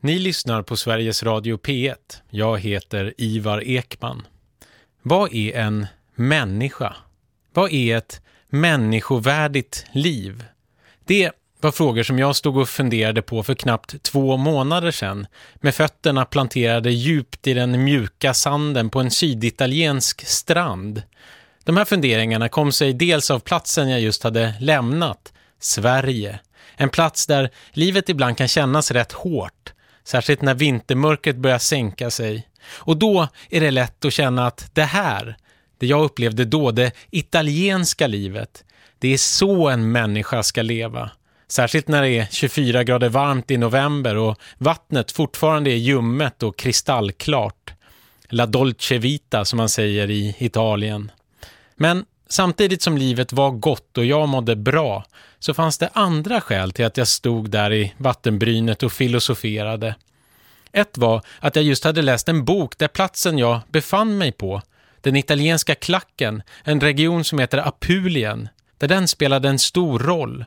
Ni lyssnar på Sveriges Radio P1. Jag heter Ivar Ekman. Vad är en människa? Vad är ett människovärdigt liv? Det var frågor som jag stod och funderade på för knappt två månader sedan med fötterna planterade djupt i den mjuka sanden på en syditaliensk strand. De här funderingarna kom sig dels av platsen jag just hade lämnat, Sverige. En plats där livet ibland kan kännas rätt hårt, särskilt när vintermörkret börjar sänka sig. Och då är det lätt att känna att det här, det jag upplevde då, det italienska livet, det är så en människa ska leva. Särskilt när det är 24 grader varmt i november och vattnet fortfarande är ljummet och kristallklart. La dolce vita som man säger i Italien. Men samtidigt som livet var gott och jag mådde bra så fanns det andra skäl till att jag stod där i vattenbrynet och filosoferade. Ett var att jag just hade läst en bok där platsen jag befann mig på, den italienska klacken, en region som heter Apulien, där den spelade en stor roll.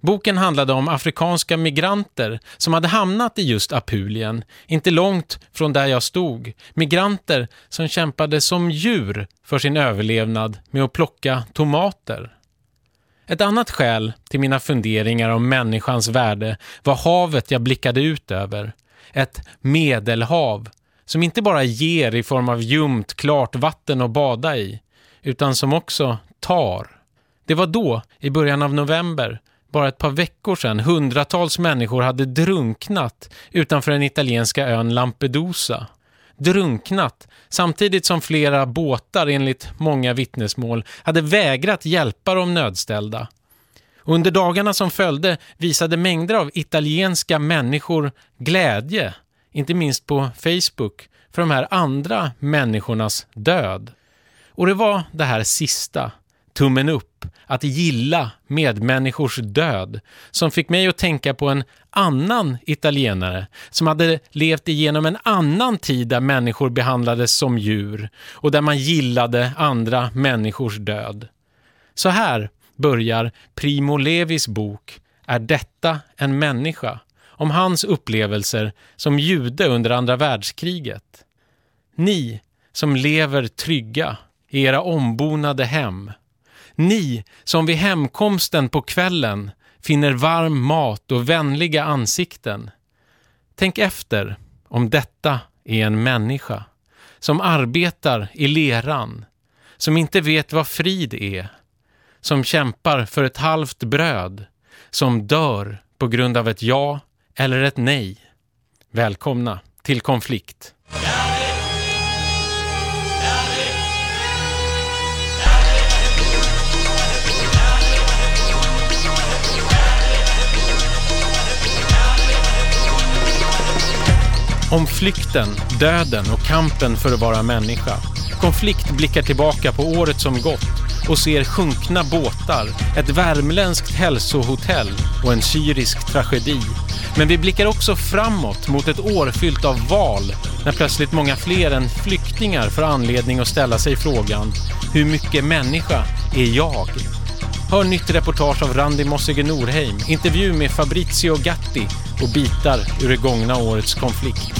Boken handlade om afrikanska migranter som hade hamnat i just Apulien, inte långt från där jag stod. Migranter som kämpade som djur för sin överlevnad med att plocka tomater. Ett annat skäl till mina funderingar om människans värde var havet jag blickade ut över. Ett medelhav som inte bara ger i form av ljumt, klart vatten att bada i, utan som också tar. Det var då, i början av november, bara ett par veckor sedan, hundratals människor hade drunknat utanför den italienska ön Lampedusa. Drunknat, samtidigt som flera båtar enligt många vittnesmål hade vägrat hjälpa de nödställda. Under dagarna som följde visade mängder av italienska människor glädje, inte minst på Facebook, för de här andra människornas död. Och det var det här sista, tummen upp, att gilla medmänniskors död, som fick mig att tänka på en annan italienare som hade levt igenom en annan tid där människor behandlades som djur och där man gillade andra människors död. Så här börjar Primo Levis bok Är detta en människa? om hans upplevelser som jude under andra världskriget. Ni som lever trygga i era ombonade hem. Ni som vid hemkomsten på kvällen finner varm mat och vänliga ansikten. Tänk efter om detta är en människa som arbetar i leran, som inte vet vad frid är, som kämpar för ett halvt bröd, som dör på grund av ett ja eller ett nej. Välkomna till konflikt. Om flykten, döden och kampen för att vara människa. Konflikt blickar tillbaka på året som gått och ser sjunkna båtar, ett värmländskt hälsohotell och en syrisk tragedi. Men vi blickar också framåt mot ett år fyllt av val när plötsligt många fler än flyktingar får anledning att ställa sig frågan hur mycket människa är jag? Hör nytt reportage av Randi Mossige Norheim, intervju med Fabrizio Gatti och bitar ur det gångna årets konflikt.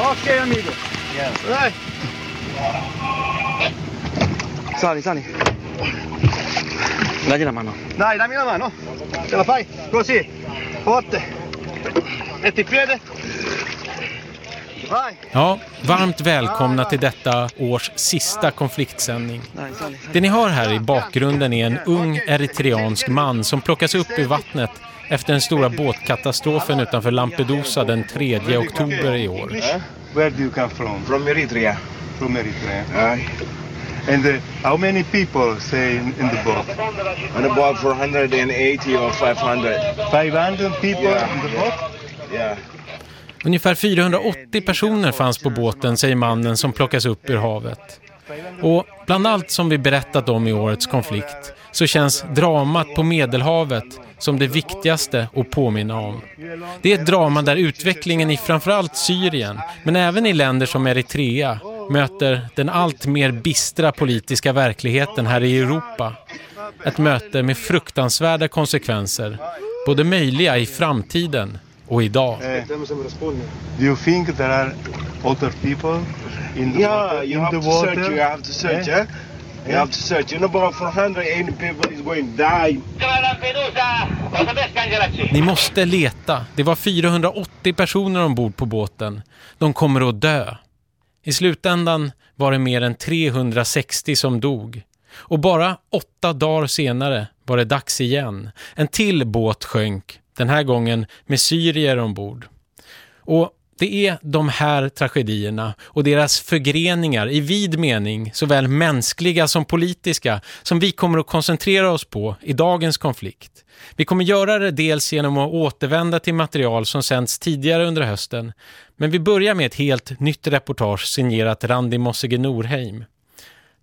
Ok amico. Dai. Sali, sali. Dagli la mano. Dai, dammi la mano. Ce la fai? Così. Forte. Metti il piede. Ja, varmt välkomna till detta års sista konfliktsändning. Det ni hör här i bakgrunden är en ung eritreansk man som plockas upp i vattnet efter den stora båtkatastrofen utanför Lampedusa den 3 oktober i år. Where do you come from? From Eritrea. From Eritrea. Aye. And uh, how many people say in, in the boat? On about 480 or 500. 500 people Yeah. in the boat? Yeah. Ungefär 480 personer fanns på båten, säger mannen som plockas upp ur havet. Och bland allt som vi berättat om i årets konflikt så känns dramat på Medelhavet som det viktigaste att påminna om. Det är ett drama där utvecklingen i framförallt Syrien, men även i länder som Eritrea, möter den allt mer bistra politiska verkligheten här i Europa. ett möte med fruktansvärda konsekvenser, både möjliga i framtiden och idag. Uh, do you think there are other people in the Yeah, water? you in have the to water? search. You have to search, Eh? eh? You have to search. You know, about 480 people is going to die. Ni måste leta. Det var 480 personer ombord på båten. De kommer att dö. I slutändan var det mer än 360 som dog. Och bara åtta dagar senare var det dags igen. En till båt sjönk, den här gången med syrier ombord. Och det är de här tragedierna och deras förgreningar i vid mening, såväl mänskliga som politiska, som vi kommer att koncentrera oss på i dagens konflikt. Vi kommer göra det dels genom att återvända till material som sänds tidigare under hösten, men vi börjar med ett helt nytt reportage signerat Randi Mossige Norheim.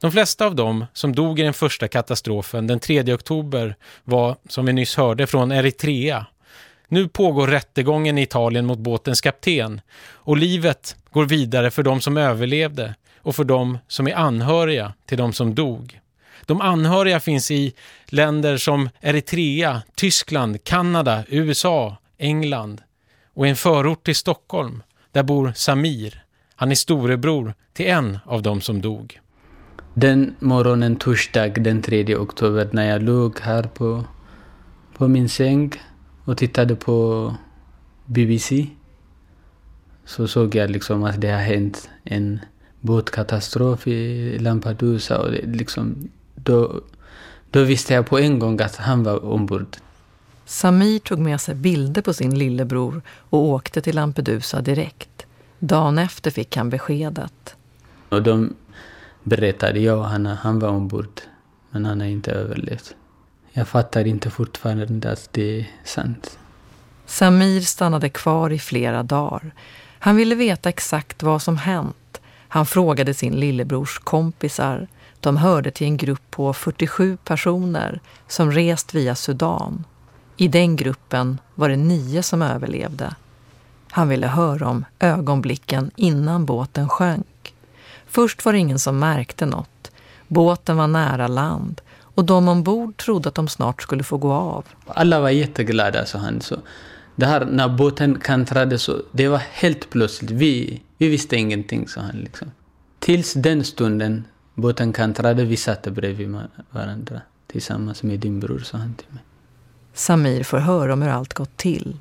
De flesta av dem som dog i den första katastrofen den 3 oktober var, som vi nyss hörde, från Eritrea. Nu pågår rättegången i Italien mot båtens kapten och livet går vidare för de som överlevde och för de som är anhöriga till de som dog. De anhöriga finns i länder som Eritrea, Tyskland, Kanada, USA, England och i en förort till Stockholm där bor Samir. Han är storebror till en av de som dog. Den morgonen torsdag den 3 oktober när jag låg här på, på min säng och tittade på BBC så såg jag liksom att det har hänt en båtkatastrof i Lampedusa och det liksom, då, då visste jag på en gång att han var ombord. Samir tog med sig bilder på sin lillebror och åkte till Lampedusa direkt. Dagen efter fick han beskedet. Och de berättade, ja han, han var ombord men han har inte överlevt. Jag fattar inte fortfarande att det är sant. Samir stannade kvar i flera dagar. Han ville veta exakt vad som hänt. Han frågade sin lillebrors kompisar. De hörde till en grupp på 47 personer som rest via Sudan. I den gruppen var det nio som överlevde. Han ville höra om ögonblicken innan båten sjönk. Först var det ingen som märkte något. Båten var nära land och de ombord trodde att de snart skulle få gå av. Alla var jätteglada, sa han. Så det här, när båten kantrade, så det var helt plötsligt. Vi, vi visste ingenting, sa han. Liksom. Tills den stunden båten kantrade, vi satt bredvid varandra tillsammans med din bror, sa han till mig. Samir får höra om hur allt gått till.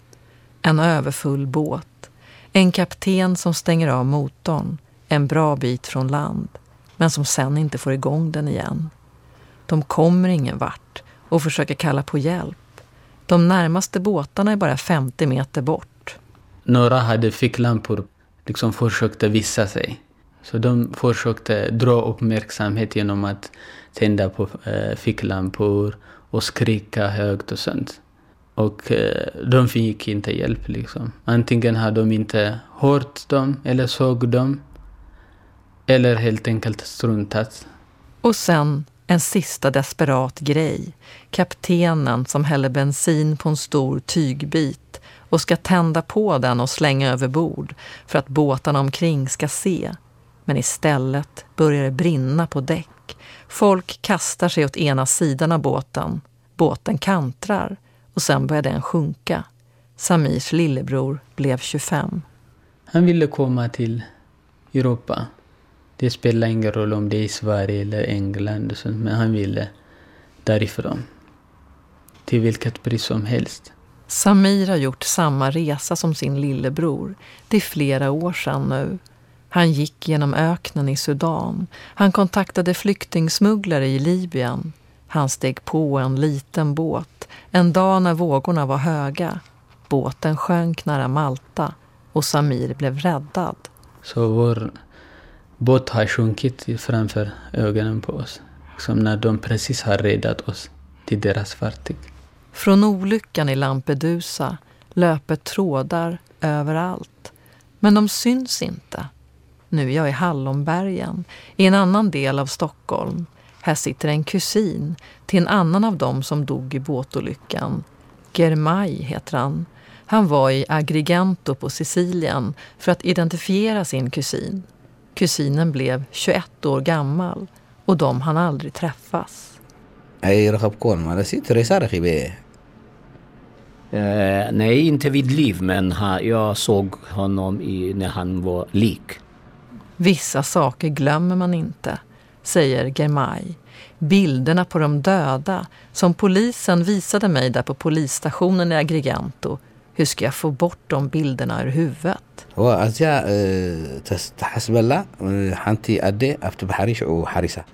En överfull båt. En kapten som stänger av motorn en bra bit från land men som sen inte får igång den igen. De kommer ingen vart och försöker kalla på hjälp. De närmaste båtarna är bara 50 meter bort. Några hade ficklampor, liksom försökte visa sig. Så de försökte dra uppmärksamhet genom att tända på eh, ficklampor och skrika högt och sånt. Och eh, de fick inte hjälp liksom. Antingen hade de inte hört dem eller såg dem. Eller helt enkelt struntat. Och sen en sista desperat grej. Kaptenen som häller bensin på en stor tygbit och ska tända på den och slänga över bord för att båtarna omkring ska se. Men istället börjar det brinna på däck. Folk kastar sig åt ena sidan av båten. Båten kantrar och sen börjar den sjunka. Samirs lillebror blev 25. Han ville komma till Europa. Det spelar ingen roll om det är i Sverige eller England och sånt, men han ville därifrån. Till vilket pris som helst. Samir har gjort samma resa som sin lillebror. Det är flera år sedan nu. Han gick genom öknen i Sudan. Han kontaktade flyktingsmugglare i Libyen. Han steg på en liten båt en dag när vågorna var höga. Båten sjönk nära Malta och Samir blev räddad. Så vår båt har sjunkit framför ögonen på oss. Som när de precis har räddat oss till deras fartyg. Från olyckan i Lampedusa löper trådar överallt. Men de syns inte. Nu är jag i Hallonbergen, i en annan del av Stockholm. Här sitter en kusin till en annan av dem som dog i båtolyckan. Germay heter han. Han var i Agrigento på Sicilien för att identifiera sin kusin. Kusinen blev 21 år gammal och de hann aldrig träffas. Eh, nej, inte vid liv, men jag såg honom när han var lik. Vissa saker glömmer man inte, säger Germay. Bilderna på de döda som polisen visade mig där på polisstationen i Agrigento hur ska jag få bort de bilderna ur huvudet?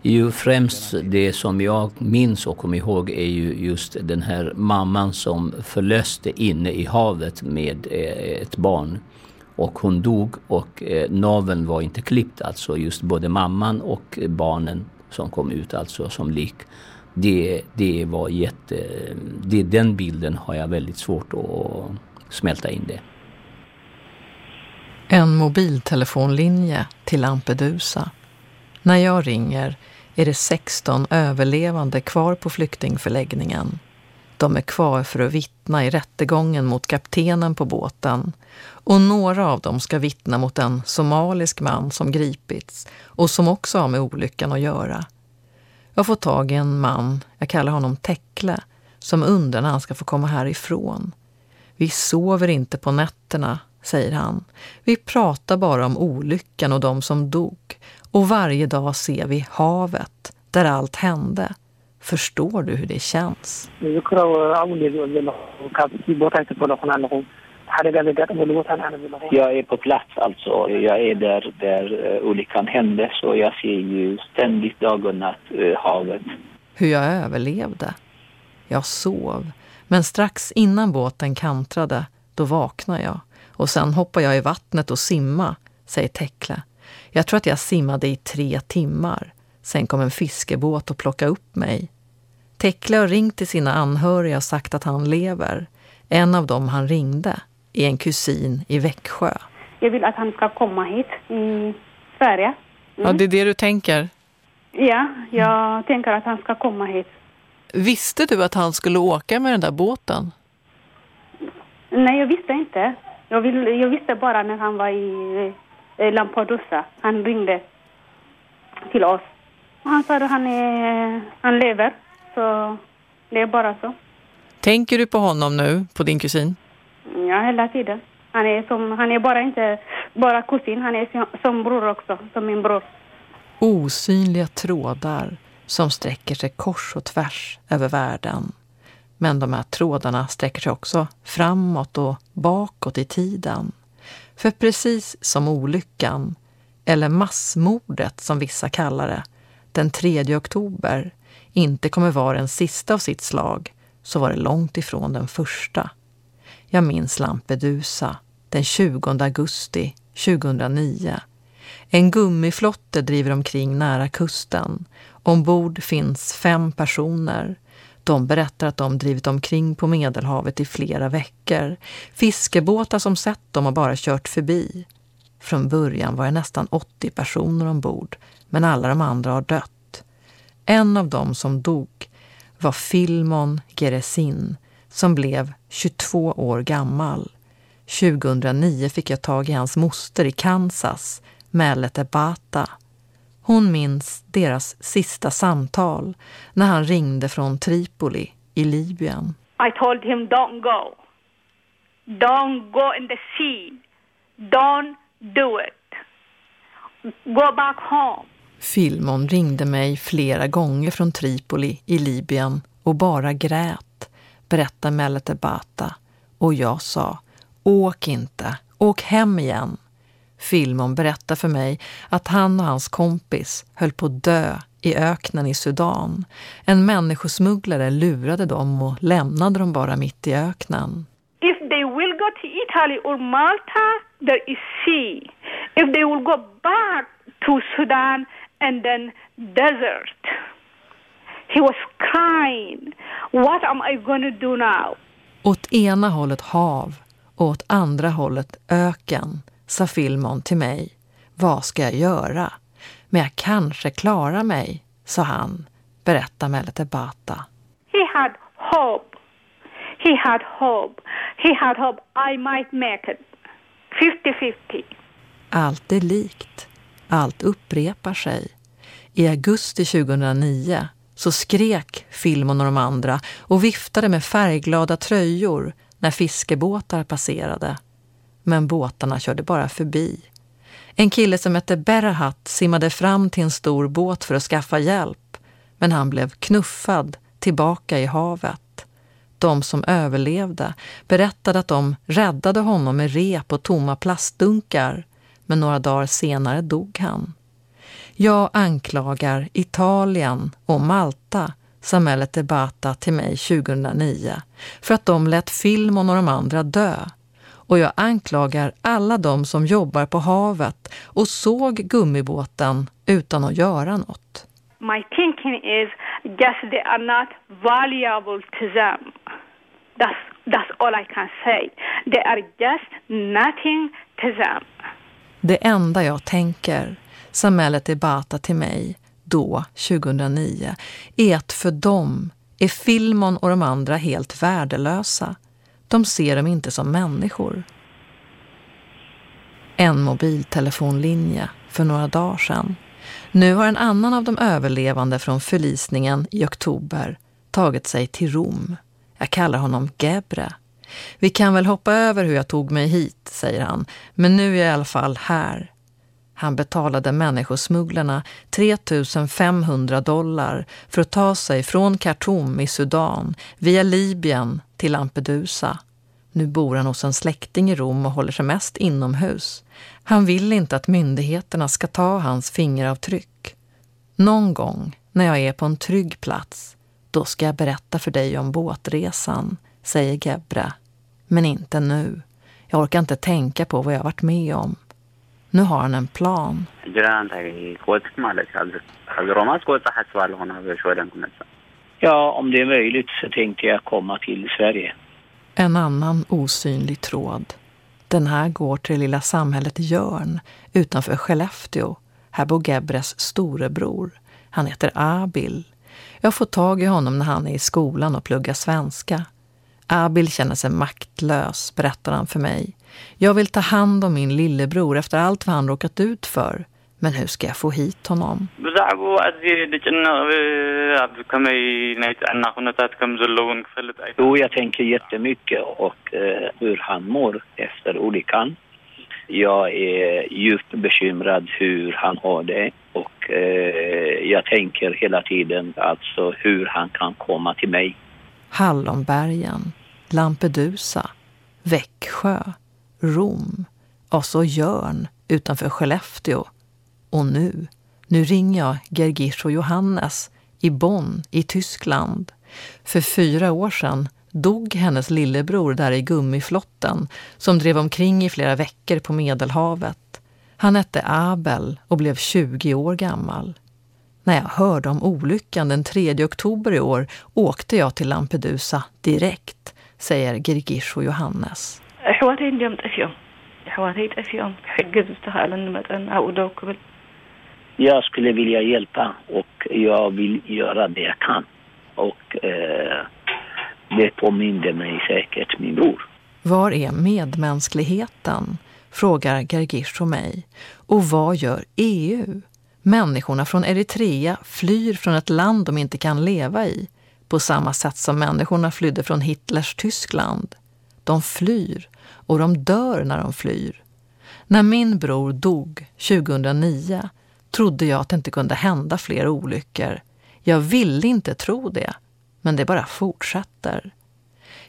Ju främst det som jag minns och kommer ihåg är ju just den här mamman som förlöste inne i havet med eh, ett barn. Och hon dog och eh, naveln var inte klippt alltså just både mamman och barnen som kom ut alltså som lik. Det, det var jätte... Det, den bilden har jag väldigt svårt att smälta in det. En mobiltelefonlinje till Lampedusa. När jag ringer är det 16 överlevande kvar på flyktingförläggningen. De är kvar för att vittna i rättegången mot kaptenen på båten och några av dem ska vittna mot en somalisk man som gripits och som också har med olyckan att göra. Jag får tag i en man, jag kallar honom Tekle, som undrar när han ska få komma härifrån. Vi sover inte på nätterna, säger han. Vi pratar bara om olyckan och de som dog. Och varje dag ser vi havet, där allt hände. Förstår du hur det känns? Jag är på plats alltså. Jag är där, där uh, olyckan hände så jag ser ju ständigt dag och natt uh, havet. Hur jag överlevde. Jag sov. Men strax innan båten kantrade, då vaknade jag. Och sen hoppade jag i vattnet och simma, säger Tekle. Jag tror att jag simmade i tre timmar. Sen kom en fiskebåt och plockade upp mig. Tekle har ringt till sina anhöriga och sagt att han lever. En av dem han ringde är en kusin i Växjö. Jag vill att han ska komma hit i Sverige. Mm. Ja, det är det du tänker? Ja, jag mm. tänker att han ska komma hit. Visste du att han skulle åka med den där båten? Nej, jag visste inte. Jag, vill, jag visste bara när han var i eh, Lampedusa. Han ringde till oss. Han sa att han, är, han lever, så det är bara så. Tänker du på honom nu, på din kusin? Ja, hela tiden. Han är, som, han är bara inte bara kusin, han är som, som bror också, som min bror. Osynliga trådar som sträcker sig kors och tvärs över världen. Men de här trådarna sträcker sig också framåt och bakåt i tiden. För precis som olyckan, eller massmordet som vissa kallar det, den 3 oktober inte kommer vara den sista av sitt slag, så var det långt ifrån den första. Jag minns Lampedusa, den 20 augusti 2009. En gummiflotte driver omkring nära kusten. Ombord finns fem personer. De berättar att de drivit omkring på Medelhavet i flera veckor. Fiskebåtar som sett dem har bara kört förbi. Från början var det nästan 80 personer ombord, men alla de andra har dött. En av dem som dog var Filmon Geresin som blev 22 år gammal. 2009 fick jag tag i hans moster i Kansas, Melete Bata. Hon minns deras sista samtal när han ringde från Tripoli i Libyen. I told him don't go. Don't go in the sea. Don't do it. Go back home. Filmon ringde mig flera gånger från Tripoli i Libyen och bara grät, berättar Melete Bata. Och jag sa, åk inte, åk hem igen. Filmon berättar för mig att han och hans kompis höll på att dö i öknen i Sudan. En människosmugglare lurade dem och lämnade dem bara mitt i öknen. If they will go to Italy or Malta, there is sea. If they will go back to Sudan and then desert. He was crying. What am I going to do now? Åt ena hållet hav och åt andra hållet öken, sa Filmon till mig. Vad ska jag göra? Men jag kanske klarar mig, sa han, berättar Melete Bata. He had hope. He had hope. He had hope I might make it. 50-50. Allt är likt. Allt upprepar sig. I augusti 2009 så skrek Filmon och de andra och viftade med färgglada tröjor när fiskebåtar passerade. Men båtarna körde bara förbi. En kille som hette Berahat simmade fram till en stor båt för att skaffa hjälp, men han blev knuffad tillbaka i havet. De som överlevde berättade att de räddade honom med rep och tomma plastdunkar, men några dagar senare dog han. Jag anklagar Italien och Malta, sa Debata till mig 2009, för att de lät Filmon och de andra dö. Och jag anklagar alla de som jobbar på havet och såg gummibåten utan att göra något. My thinking is just they are not valuable to them. That's, that's all I can say. They are just nothing to them. Det enda jag tänker sa Mellet Bata till mig då, 2009, är att för dem är Filmon och de andra helt värdelösa. De ser dem inte som människor. En mobiltelefonlinje för några dagar sedan. Nu har en annan av de överlevande från förlisningen i oktober tagit sig till Rom. Jag kallar honom Gebre. Vi kan väl hoppa över hur jag tog mig hit, säger han, men nu är jag i alla fall här. Han betalade människosmugglarna 3 500 dollar för att ta sig från Khartoum i Sudan via Libyen till Lampedusa. Nu bor han hos en släkting i Rom och håller sig mest inomhus. Han vill inte att myndigheterna ska ta hans fingeravtryck. Någon gång, när jag är på en trygg plats, då ska jag berätta för dig om båtresan, säger Gebra. Men inte nu. Jag orkar inte tänka på vad jag varit med om. Nu har han en plan. Ja, om det är möjligt så tänkte jag komma till Sverige. En annan osynlig tråd. Den här går till det lilla samhället Jörn utanför Skellefteå. Här bor Gebres storebror. Han heter Abil. Jag får tag i honom när han är i skolan och pluggar svenska. Abil känner sig maktlös, berättar han för mig. Jag vill ta hand om min lillebror efter allt vad han råkat ut för. Men hur ska jag få hit honom? Jo, jag tänker jättemycket och eh, hur han mår efter olyckan. Jag är djupt bekymrad hur han har det och eh, jag tänker hela tiden alltså hur han kan komma till mig. Hallonbergen, Lampedusa, Växjö, Rom och så Jörn utanför Skellefteå. Och nu, nu ringer jag Gergish och Johannes i Bonn i Tyskland. För fyra år sedan dog hennes lillebror där i gummiflotten som drev omkring i flera veckor på Medelhavet. Han hette Abel och blev 20 år gammal. När jag hörde om olyckan den 3 oktober i år åkte jag till Lampedusa direkt, säger Gergish och Johannes. Jag skulle vilja hjälpa och jag vill göra det jag kan. Och eh, det påminde mig säkert min bror. Var är medmänskligheten? frågar Gergish och mig. Och vad gör EU? Människorna från Eritrea flyr från ett land de inte kan leva i på samma sätt som människorna flydde från Hitlers Tyskland. De flyr och de dör när de flyr. När min bror dog 2009 trodde jag att det inte kunde hända fler olyckor. Jag ville inte tro det, men det bara fortsätter.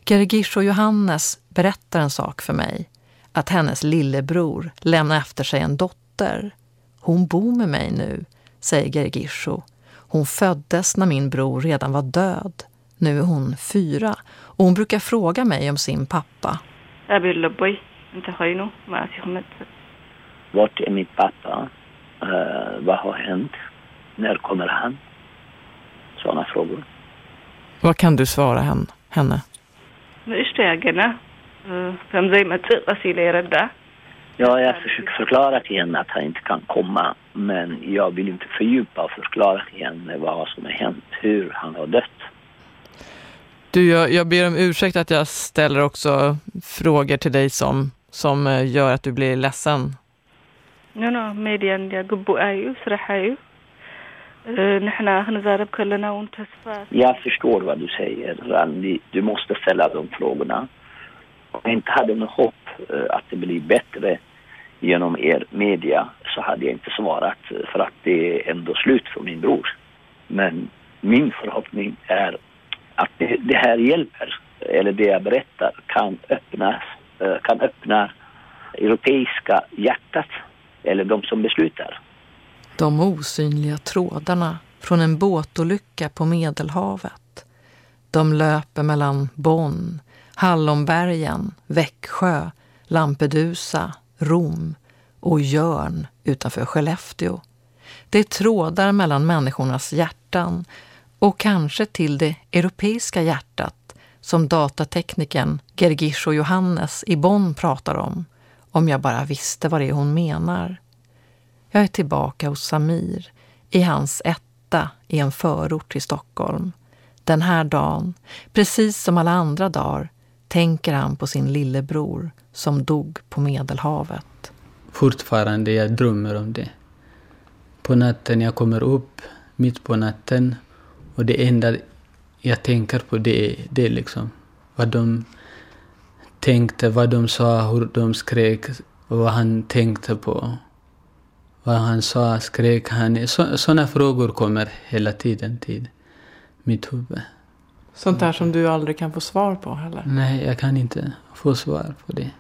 Gergish och Johannes berättar en sak för mig. Att hennes lillebror lämnar efter sig en dotter. Hon bor med mig nu, säger Gergisho. Hon föddes när min bror redan var död. Nu är hon fyra och hon brukar fråga mig om sin pappa. Vart är min pappa? Uh, vad har hänt? När kommer han? Sådana frågor. Vad kan du svara henne? Ja, jag försöker förklara till henne att han inte kan komma. Men jag vill inte fördjupa och förklara till henne vad som har hänt, hur han har dött. Du, jag, jag ber om ursäkt att jag ställer också frågor till dig som, som eh, gör att du blir ledsen. No, no, median jag gubbo är ju, sraha ju. Jag förstår vad du säger, Randi. Du måste ställa de frågorna. Om jag inte hade något hopp att det blir bättre genom er media så hade jag inte svarat för att det är ändå slut för min bror. Men min förhoppning är att det, det här hjälper, eller det jag berättar kan öppna eh, kan öppna europeiska hjärtat, eller de som beslutar. De osynliga trådarna från en båtolycka på Medelhavet. De löper mellan Bonn, Hallonbergen, Växjö, Lampedusa, Rom och Jörn utanför Skellefteå. Det är trådar mellan människornas hjärtan och kanske till det europeiska hjärtat som datateknikern Gergisho Johannes i Bonn pratar om, om jag bara visste vad det är hon menar. Jag är tillbaka hos Samir, i hans etta i en förort till Stockholm. Den här dagen, precis som alla andra dagar, tänker han på sin lillebror som dog på Medelhavet. Fortfarande jag drömmer om det. På natten jag kommer upp, mitt på natten, och det enda jag tänker på det, det är liksom vad de tänkte, vad de sa, hur de skrek, vad han tänkte på. Vad han sa, skrek han. Sådana frågor kommer hela tiden till mitt huvud. Sånt där som du aldrig kan få svar på heller? Nej, jag kan inte få svar på det.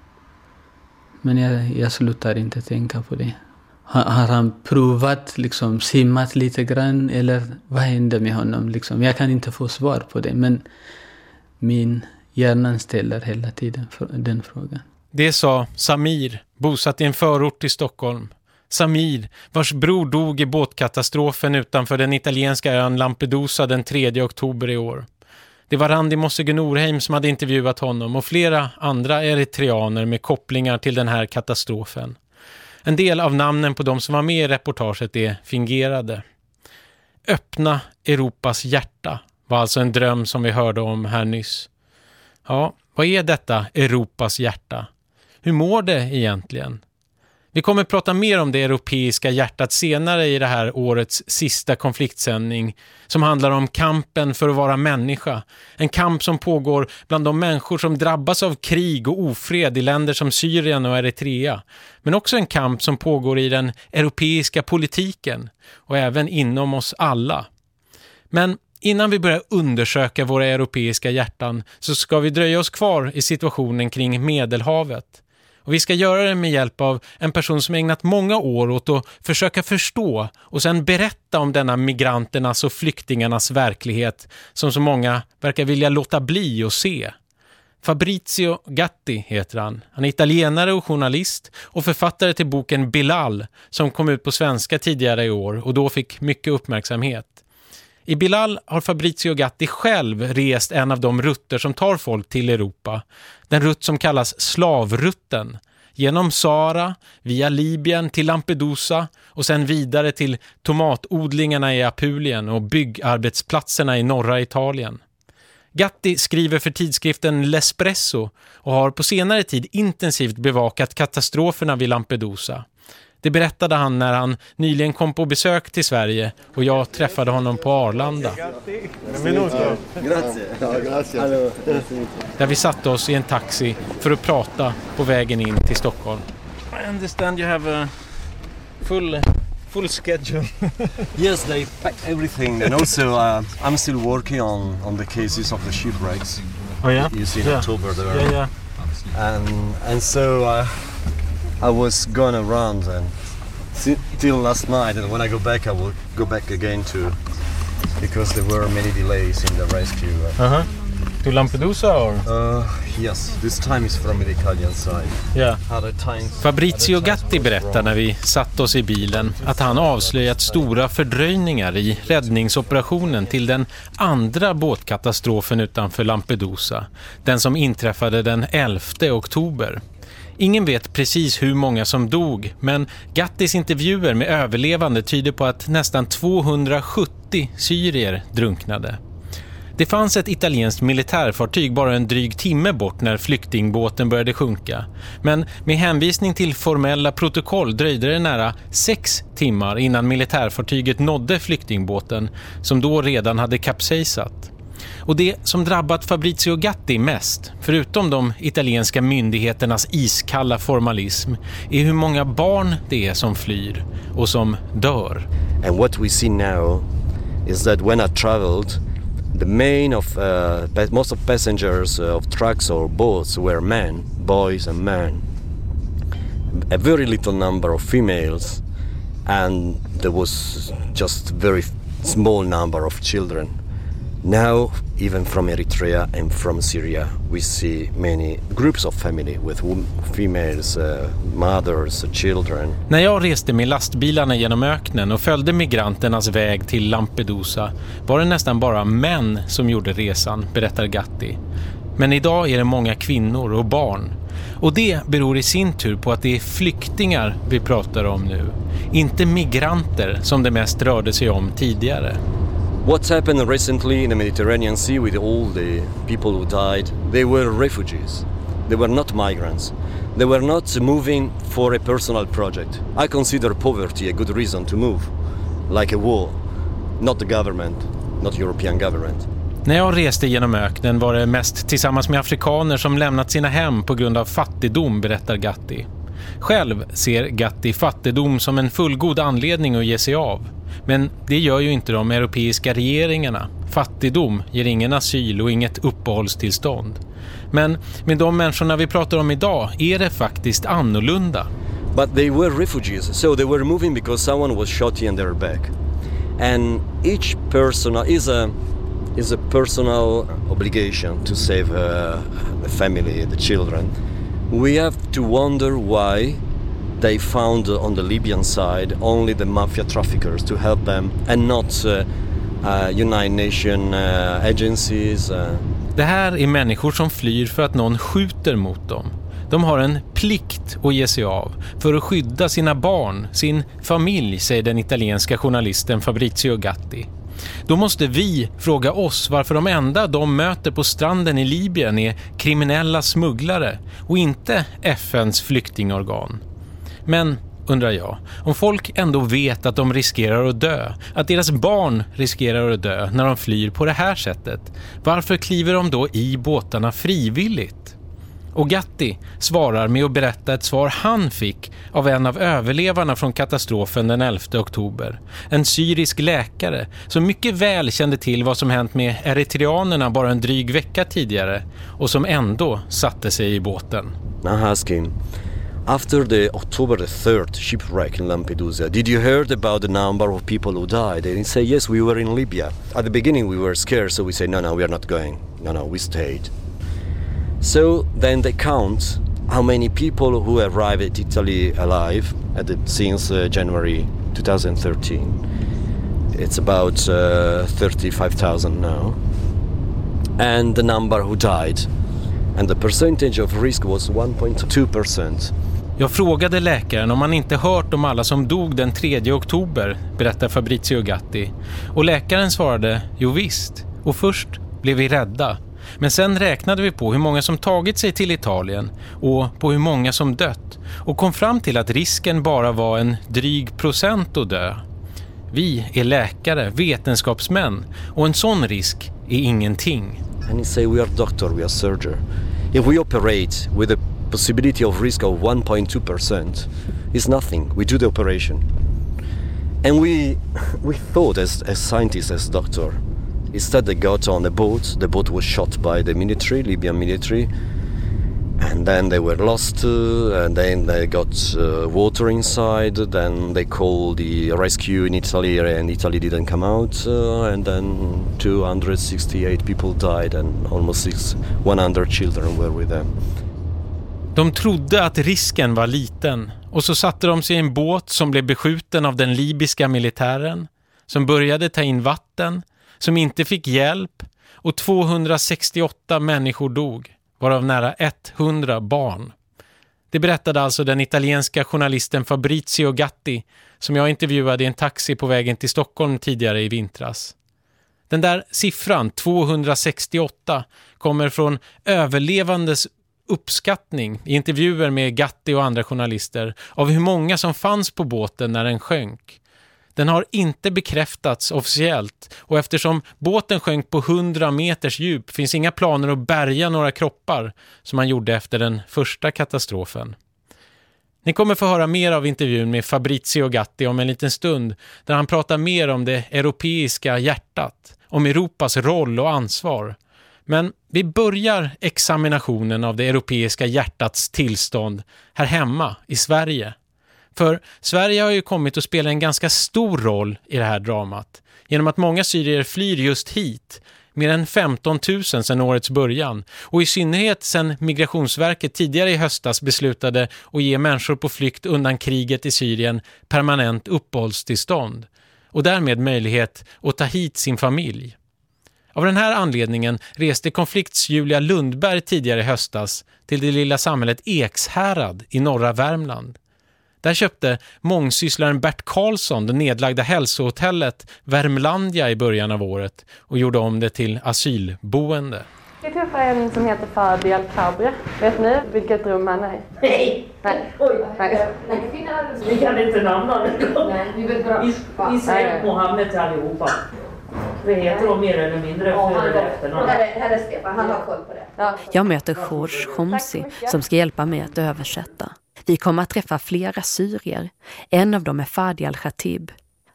Men jag, jag slutar inte tänka på det. Har, har han provat liksom simmat lite grann eller vad hände med honom? Liksom, jag kan inte få svar på det. Men min Hjärnan ställer hela tiden den frågan. Det sa Samir, bosatt i en förort i Stockholm. Samir, vars bror dog i båtkatastrofen utanför den italienska ön Lampedusa den 3 oktober i år. Det var Randi Mossige Norheim som hade intervjuat honom och flera andra eritreaner med kopplingar till den här katastrofen. En del av namnen på de som var med i reportaget är fingerade. Öppna Europas hjärta var alltså en dröm som vi hörde om här nyss. Ja, vad är detta Europas hjärta? Hur mår det egentligen? Vi kommer att prata mer om det europeiska hjärtat senare i det här årets sista konfliktsändning som handlar om kampen för att vara människa. En kamp som pågår bland de människor som drabbas av krig och ofred i länder som Syrien och Eritrea. Men också en kamp som pågår i den europeiska politiken och även inom oss alla. Men Innan vi börjar undersöka våra europeiska hjärtan så ska vi dröja oss kvar i situationen kring Medelhavet. Och vi ska göra det med hjälp av en person som ägnat många år åt att försöka förstå och sen berätta om denna migranternas och flyktingarnas verklighet som så många verkar vilja låta bli och se. Fabrizio Gatti heter han. Han är italienare och journalist och författare till boken Bilal som kom ut på svenska tidigare i år och då fick mycket uppmärksamhet. I Bilal har Fabrizio Gatti själv rest en av de rutter som tar folk till Europa. Den rutt som kallas slavrutten. Genom Sara, via Libyen till Lampedusa och sen vidare till tomatodlingarna i Apulien och byggarbetsplatserna i norra Italien. Gatti skriver för tidskriften L'Espresso och har på senare tid intensivt bevakat katastroferna vid Lampedusa. Det berättade han när han nyligen kom på besök till Sverige och jag träffade honom på Arlanda. Där vi satte oss i en taxi för att prata på vägen in till Stockholm. I understand you have a full full schedule. yes, they pack everything, and also uh, I'm still working on on the cases of the shipwrecks. Oh yeah, you see in yeah. October there. Yeah, yeah. And and so uh, I was gone around and till last night, and when I go back, I will go back again to because there were many delays in the rescue. Uh huh. To Lampedusa or? Uh, yes, this time is from the Italian side. Yeah. Times, Fabrizio Gatti berättar när vi satt oss i bilen att han avslöjat stora fördröjningar i räddningsoperationen till den andra båtkatastrofen utanför Lampedusa. Den som inträffade den 11 oktober. Ingen vet precis hur många som dog, men Gattis intervjuer med överlevande tyder på att nästan 270 syrier drunknade. Det fanns ett italienskt militärfartyg bara en dryg timme bort när flyktingbåten började sjunka. Men med hänvisning till formella protokoll dröjde det nära sex timmar innan militärfartyget nådde flyktingbåten som då redan hade kapsejsat. Och det som drabbat Fabrizio Gatti mest, förutom de italienska myndigheternas iskalla formalism, är hur många barn det är som flyr och som dör. And what we see now is that when I traveled, the main of uh, most of passengers uh, of trucks or boats were men, boys and men. A very little number of females, and there was just very small number of children. Now, even from Eritrea and from Syria, we see many groups of family with females, uh, mothers, children. När jag reste med lastbilarna genom öknen och följde migranternas väg till Lampedusa var det nästan bara män som gjorde resan, berättar Gatti. Men idag är det många kvinnor och barn. Och det beror i sin tur på att det är flyktingar vi pratar om nu. Inte migranter som det mest rörde sig om tidigare. What's happened recently in the Mediterranean Sea with all the people who died, they were refugees. They were not migrants. They were not moving for a personal project. I consider poverty a good reason to move, like a war. Not the government, not European government. När jag reste genom öknen var det mest tillsammans med afrikaner som lämnat sina hem på grund av fattigdom, berättar Gatti. Själv ser Gatti fattigdom som en fullgod anledning att ge sig av. Men det gör ju inte de europeiska regeringarna. Fattigdom ger ingen asyl och inget uppehållstillstånd. Men med de människorna vi pratar om idag är det faktiskt annorlunda. But they were refugees, so they were moving because someone was shot in their back. And each person is a is a personal obligation to save uh, the family, the children. We have to wonder why they found on the Libyan side only the mafia traffickers to help them and not uh, uh, United Nations uh, agencies. Uh. Det här är människor som flyr för att någon skjuter mot dem. De har en plikt att ge sig av för att skydda sina barn, sin familj, säger den italienska journalisten Fabrizio Gatti. Då måste vi fråga oss varför de enda de möter på stranden i Libyen är kriminella smugglare och inte FNs flyktingorgan. Men, undrar jag, om folk ändå vet att de riskerar att dö, att deras barn riskerar att dö när de flyr på det här sättet, varför kliver de då i båtarna frivilligt? Och Gatti svarar med att berätta ett svar han fick av en av överlevarna från katastrofen den 11 oktober. En syrisk läkare som mycket väl kände till vad som hänt med eritreanerna bara en dryg vecka tidigare och som ändå satte sig i båten. Nahaskin. After the October the 3rd shipwreck in Lampedusa, did you heard about the number of people who died? And he said, yes, we were in Libya. At the beginning we were scared, so we said, no, no, we are not going. No, no, we stayed. So then they count how many people who arrived at Italy alive at the, since uh, January 2013. It's about uh, 35,000 now. And the number who died. And the percentage of risk was 1.2%. Jag frågade läkaren om han inte hört om alla som dog den 3 oktober, berättar Fabrizio Gatti. Och läkaren svarade, jo visst. Och först blev vi rädda. Men sen räknade vi på hur många som tagit sig till Italien och på hur många som dött. Och kom fram till att risken bara var en dryg procent att dö. Vi är läkare, vetenskapsmän och en sån risk är ingenting. And he say we are doctor, we are surgeon. If we operate with a possibility of risk of 1.2% is nothing. We do the operation. And we, we thought as, as scientists, as doctor, instead they got on a boat. The boat was shot by the military, Libyan military. And then they were lost, uh, and then they got uh, water inside. Then they called the rescue in Italy, and Italy didn't come out. Uh, and then 268 people died, and almost six, 100 children were with them. De trodde att risken var liten och så satte de sig i en båt som blev beskjuten av den libyska militären, som började ta in vatten, som inte fick hjälp och 268 människor dog, varav nära 100 barn. Det berättade alltså den italienska journalisten Fabrizio Gatti som jag intervjuade i en taxi på vägen till Stockholm tidigare i vintras. Den där siffran, 268, kommer från överlevandes uppskattning i intervjuer med Gatti och andra journalister av hur många som fanns på båten när den sjönk. Den har inte bekräftats officiellt och eftersom båten sjönk på 100 meters djup finns inga planer att bärga några kroppar som man gjorde efter den första katastrofen. Ni kommer få höra mer av intervjun med Fabrizio Gatti om en liten stund där han pratar mer om det europeiska hjärtat, om Europas roll och ansvar. Men vi börjar examinationen av det europeiska hjärtats tillstånd här hemma i Sverige. För Sverige har ju kommit att spela en ganska stor roll i det här dramat genom att många syrier flyr just hit mer än 15 000 sedan årets början och i synnerhet sedan Migrationsverket tidigare i höstas beslutade att ge människor på flykt undan kriget i Syrien permanent uppehållstillstånd och därmed möjlighet att ta hit sin familj. Av den här anledningen reste konflikts Julia Lundberg tidigare i höstas till det lilla samhället Ekshärad i norra Värmland. Där köpte mångsysslaren Bert Karlsson det nedlagda hälsohotellet Värmlandia i början av året och gjorde om det till asylboende. Vi träffar en som heter Fadi Al-Kabri. Vet ni vilket rum han är Nej! Nej. Oj! Nej. Vi kan inte namna det. vi vet bra. Vi, vi säger Mohammed till allihopa. Vi heter dem mer eller mindre eller efternamn. Här är, här är Stefan, han har koll på det. Ja. Jag möter Khorsh Khomsi som ska hjälpa mig att översätta. Vi kommer att träffa flera syrier. En av dem är Fadi al-Khatib.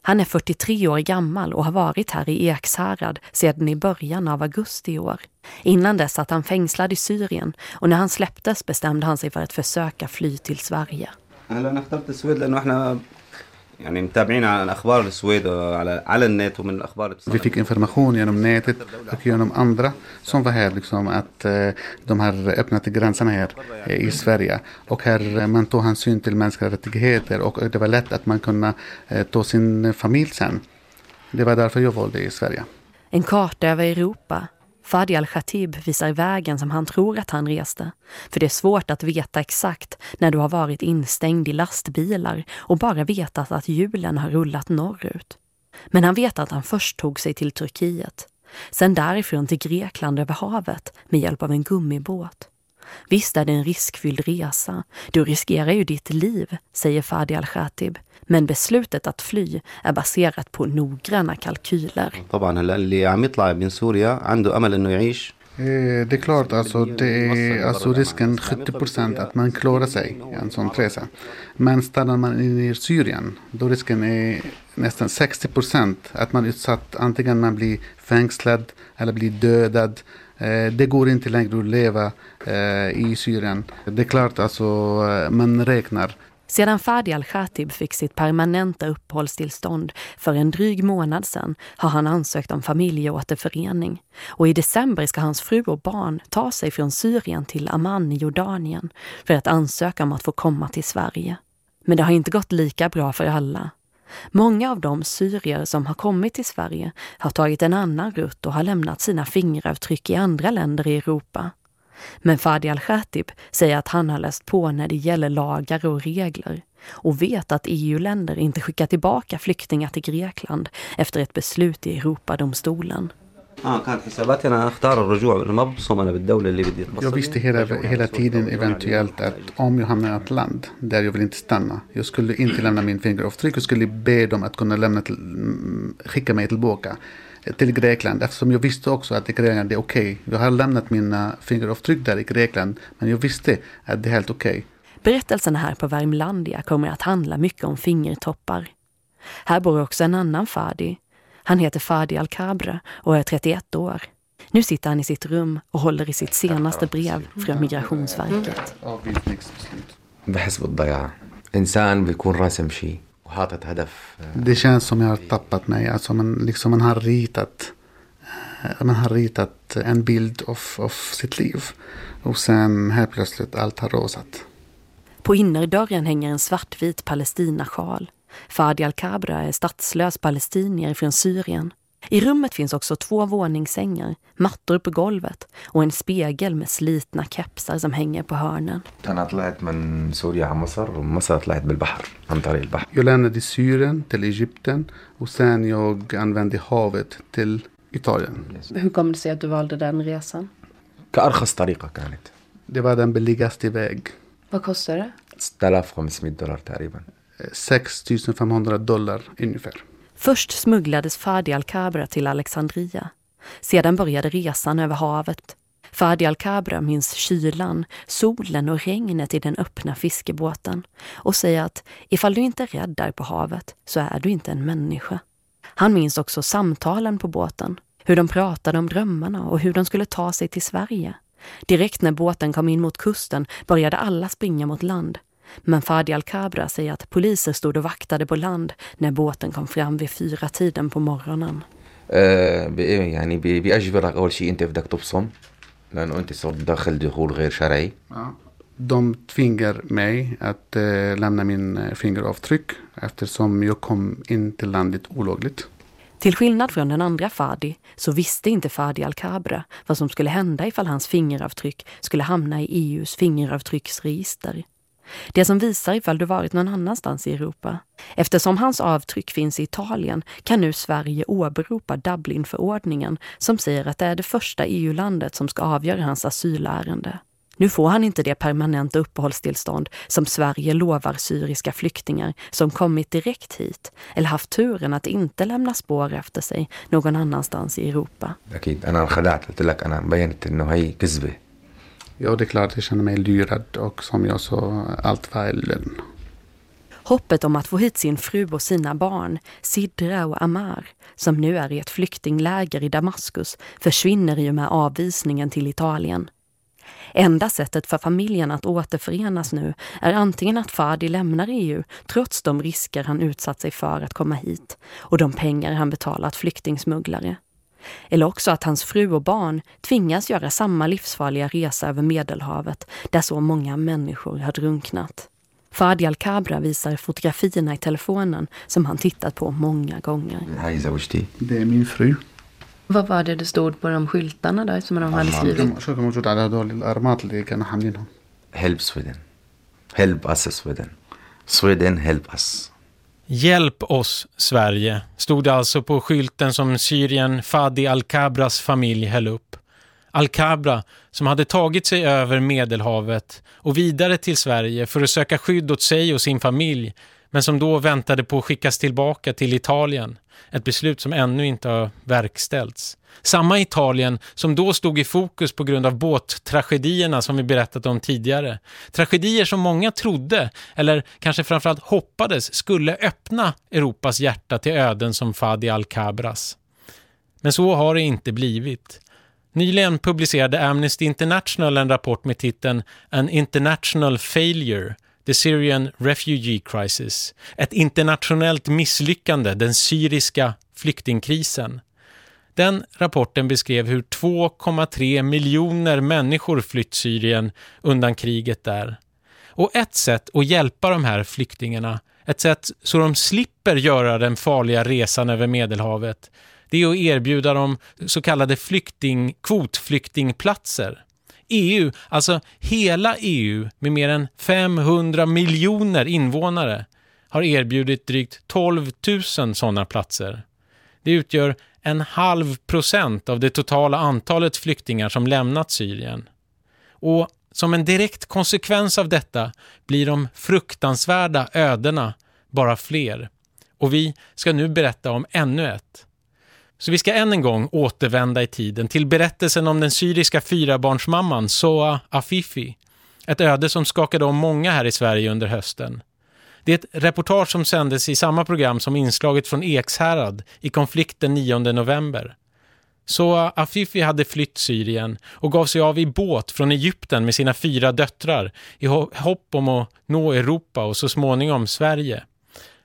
Han är 43 år gammal och har varit här i Ekshärad sedan i början av augusti i år. Innan dess satt han fängslad i Syrien och när han släpptes bestämde han sig för att försöka fly till Sverige. يعني متابعين عن اخبار السويد على على النت ومن الاخبار Vi fick information genom nätet och genom andra som var här liksom att eh, de har öppnat gränserna här eh, i Sverige. Och här eh, man tog hänsyn till mänskliga rättigheter och det var lätt att man kunde eh, ta sin familj sen. Det var därför jag valde i Sverige. En karta över Europa. Fadi al-Khatib visar vägen som han tror att han reste. För det är svårt att veta exakt när du har varit instängd i lastbilar och bara vetat att hjulen har rullat norrut. Men han vet att han först tog sig till Turkiet. Sen därifrån till Grekland över havet med hjälp av en gummibåt. Visst är det en riskfylld resa. Du riskerar ju ditt liv, säger Fadi al-Khatib. Men beslutet att fly är baserat på noggranna kalkyler. Eh, det är klart, alltså, det är alltså risken 70 procent att man klarar sig i en sån resa. Men stannar man i Syrien, då risken är nästan 60 procent att man är utsatt. Antingen man blir fängslad eller blir dödad Eh, det går inte längre att leva eh, i Syrien. Det är klart, alltså, eh, man räknar. Sedan Fadi al-Khatib fick sitt permanenta uppehållstillstånd för en dryg månad sedan har han ansökt om familjeåterförening. Och i december ska hans fru och barn ta sig från Syrien till Amman i Jordanien för att ansöka om att få komma till Sverige. Men det har inte gått lika bra för alla. Många av de syrier som har kommit till Sverige har tagit en annan rutt och har lämnat sina fingeravtryck i andra länder i Europa. Men Fadi al-Khatib säger att han har läst på när det gäller lagar och regler och vet att EU-länder inte skickar tillbaka flyktingar till Grekland efter ett beslut i Europadomstolen. اه كانت حساباتي انا اختار الرجوع انا ما ببصم انا بالدوله اللي بدي Jag visste hela, hela tiden eventuellt att om jag hamnar i ett land där jag vill inte stanna. Jag skulle inte lämna min fingeravtryck. Jag skulle be dem att kunna lämna till, mm, skicka mig tillbaka till Grekland. Eftersom jag visste också att i Grekland det är okej. Jag har lämnat mina fingeravtryck där i Grekland. Men jag visste att det är helt okej. Berättelsen här på Värmlandia kommer att handla mycket om fingertoppar. Här bor också en annan Fadi. han heter Fadi Alkabre och är 31 år. Nu sitter han i sitt rum och håller i sitt senaste brev från Migrationsverket. Det känns som jag har tappat mig. Alltså man, liksom man, har ritat, eh, man har ritat en bild av, sitt liv. Och sen helt plötsligt allt har rosat. På innerdörren hänger en svartvit palestinasjal. Fadi al-Kabra är statslös palestinier från Syrien. I rummet finns också två våningssängar, mattor på golvet och en spegel med slitna kepsar som hänger på hörnen. أنا طلعت من سوريا على مصر ومن مصر طلعت بالبحر عن طريق البحر Jag lämnade Syrien till Egypten och sen jag använde havet till Italien. Hur kom det sig att du valde den resan? كأرخص طريقة كانت Det var den billigaste väg. Vad kostar det? 6500 دولار تقريبا 6 500 dollar ungefär. Först smugglades Fadi al-Kabra till Alexandria. Sedan började resan över havet. Fadi al-Kabra minns kylan, solen och regnet i den öppna fiskebåten och säger att ifall du inte är rädd där på havet så är du inte en människa. Han minns också samtalen på båten, hur de pratade om drömmarna och hur de skulle ta sig till Sverige. Direkt när båten kom in mot kusten började alla springa mot land. Men Fadi al-Kabra säger att poliser stod och vaktade på land när båten kom fram vid fyra tiden på morgonen. آه، بإيه- يعني بي- بيأجبرك أول شيء أنت بدك تبصم لأنه أنت صرت داخل دخول غير شرعي De tvingar mig att eh, lämna min eh, fingeravtryck eftersom jag kom in till landet olagligt. Till skillnad från den andra Fadi så visste inte Fadi al-Kabra vad som skulle hända ifall hans fingeravtryck skulle hamna i EUs fingeravtrycksregister. Det som visar ifall du varit någon annanstans i Europa. Eftersom hans avtryck finns i Italien kan nu Sverige åberopa Dublinförordningen som säger att det är det första EU-landet som ska avgöra hans asylärende. Nu får han inte det permanenta uppehållstillstånd som Sverige lovar syriska flyktingar som kommit direkt hit eller haft turen att inte lämna spår efter sig någon annanstans i Europa. Ja, det är klart jag känner mig lurad och som jag sa, allt var lögn. Hoppet om att få hit sin fru och sina barn, Sidra och Amar, som nu är i ett flyktingläger i Damaskus, försvinner i och med avvisningen till Italien. Enda sättet för familjen att återförenas nu är antingen att Fadi lämnar EU trots de risker han utsatt sig för att komma hit och de pengar han betalat flyktingsmugglare. Eller också att hans fru och barn tvingas göra samma livsfarliga resa över Medelhavet där så många människor har drunknat. Fadi Al-Kabra visar fotografierna i telefonen som han tittat på många gånger. Det är min fru. Vad var det det stod på de skyltarna där som de hade skrivit? Help Sweden. Help us Sweden. Sweden help us. Hjälp oss, Sverige, stod det alltså på skylten som Syrien Fadi al-Kabras familj höll upp. Al-Kabra, som hade tagit sig över Medelhavet och vidare till Sverige för att söka skydd åt sig och sin familj, men som då väntade på att skickas tillbaka till Italien. Ett beslut som ännu inte har verkställts. Samma Italien som då stod i fokus på grund av båttragedierna som vi berättat om tidigare. Tragedier som många trodde, eller kanske framförallt hoppades, skulle öppna Europas hjärta till öden som Fadi Alcabras. Men så har det inte blivit. Nyligen publicerade Amnesty International en rapport med titeln An International Failure, The Syrian Refugee Crisis. Ett internationellt misslyckande, den syriska flyktingkrisen. Den rapporten beskrev hur 2,3 miljoner människor flytt Syrien undan kriget där. Och ett sätt att hjälpa de här flyktingarna, ett sätt så de slipper göra den farliga resan över Medelhavet, det är att erbjuda dem så kallade flykting, kvotflyktingplatser. EU, alltså hela EU med mer än 500 miljoner invånare, har erbjudit drygt 12 000 sådana platser. Det utgör en halv procent av det totala antalet flyktingar som lämnat Syrien. Och som en direkt konsekvens av detta blir de fruktansvärda ödena bara fler. Och vi ska nu berätta om ännu ett. Så vi ska än en gång återvända i tiden till berättelsen om den syriska fyrabarnsmamman Soa Afifi. Ett öde som skakade om många här i Sverige under hösten. Det är ett reportage som sändes i samma program som inslaget från Ekshärad i konflikten 9 november. Soa Afifi hade flytt Syrien och gav sig av i båt från Egypten med sina fyra döttrar i hopp om att nå Europa och så småningom Sverige.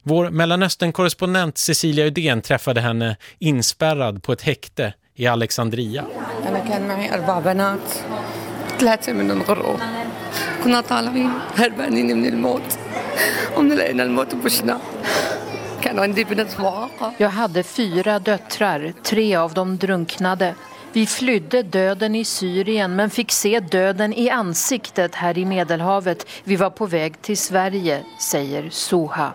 Vår Mellanöstern-korrespondent Cecilia Udén träffade henne inspärrad på ett häkte i Alexandria. أنا كان معي أربع بنات ثلاثة منهم غرقوا كنا طالعين هربانين من الموت ومن لقينا الموت بوشنا كان عندي بنت معاقة Jag hade fyra döttrar, tre av dem drunknade. Vi flydde döden i Syrien men fick se döden i ansiktet här i Medelhavet. Vi var på väg till Sverige, säger Soha.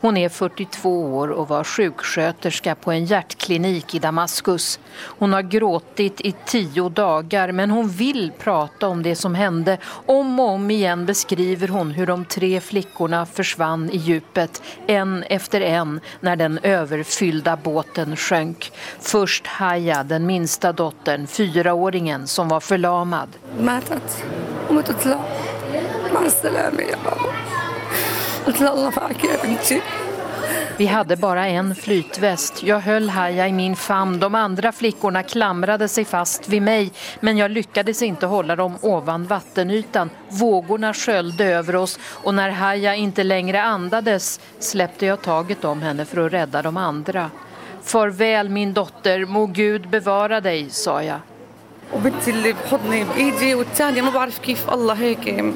Hon är 42 år och var sjuksköterska på en hjärtklinik i Damaskus. Hon har gråtit i tio dagar men hon vill prata om det som hände. Om och om igen beskriver hon hur de tre flickorna försvann i djupet, en efter en, när den överfyllda båten sjönk. Först Haya, den minsta dottern, fyraåringen, som var förlamad. Vi hade bara en flytväst. Jag höll Haja i min famn. De andra flickorna klamrade sig fast vid mig men jag lyckades inte hålla dem ovan vattenytan. Vågorna sköljde över oss och när Haja inte längre andades släppte jag taget om henne för att rädda de andra. Farväl min dotter, må Gud bevara dig, sa jag. وبنتي اللي بحضني بايدي والثانيه ما بعرف كيف الله هيك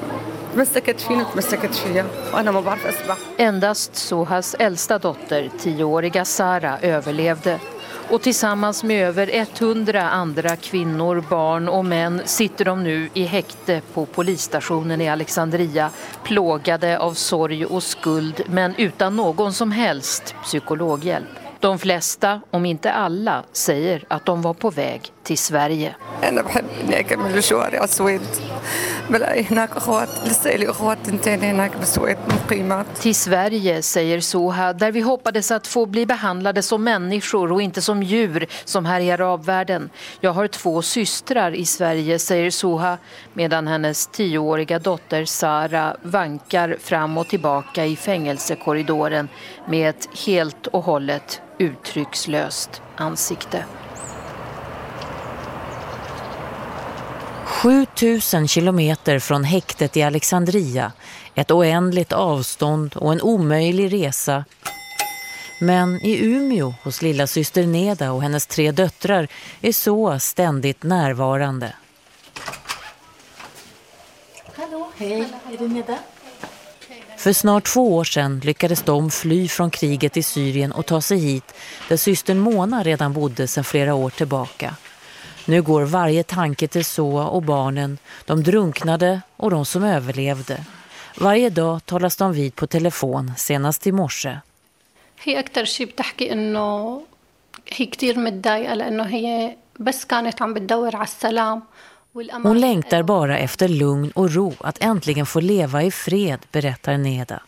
تمسكت فيني وتمسكت فيها وانا ما بعرف اسبح Endast Sohas äldsta dotter, tioåriga Sara, överlevde. Och tillsammans med över 100 andra kvinnor, barn och män sitter de nu i häkte på polisstationen i Alexandria plågade av sorg och skuld men utan någon som helst psykologhjälp. De flesta, om inte alla, säger att de var på väg till Sverige. انا بحب اني اكمل مشواري على السويد بلاقي هناك اخوات لسه لي اخوات تنتين هناك بالسويد مقيمات Till Sverige, säger Soha, där vi hoppades att få bli behandlade som människor och inte som djur som här i arabvärlden. Jag har två systrar i Sverige, säger Soha, medan hennes tioåriga dotter Sara vankar fram och tillbaka i fängelsekorridoren med ett helt och hållet uttryckslöst ansikte. 7000 kilometer från häktet i Alexandria, ett oändligt avstånd och en omöjlig resa. Men i Umeå hos lilla syster Neda och hennes tre döttrar är så ständigt närvarande. Hallå, hej. Är det Neda? För snart två år sedan lyckades de fly från kriget i Syrien och ta sig hit där systern Mona redan bodde sedan flera år tillbaka. Nu går varje tanke till Soa och barnen, de drunknade och de som överlevde. Varje dag talas de vid på telefon, senast i morse. هي أكتر شي بتحكي إنه هي كتير متضايقة لأنه هي بس كانت عم بتدور على السلام والأمان Hon längtar bara efter lugn och ro, att äntligen få leva i fred, berättar Neda.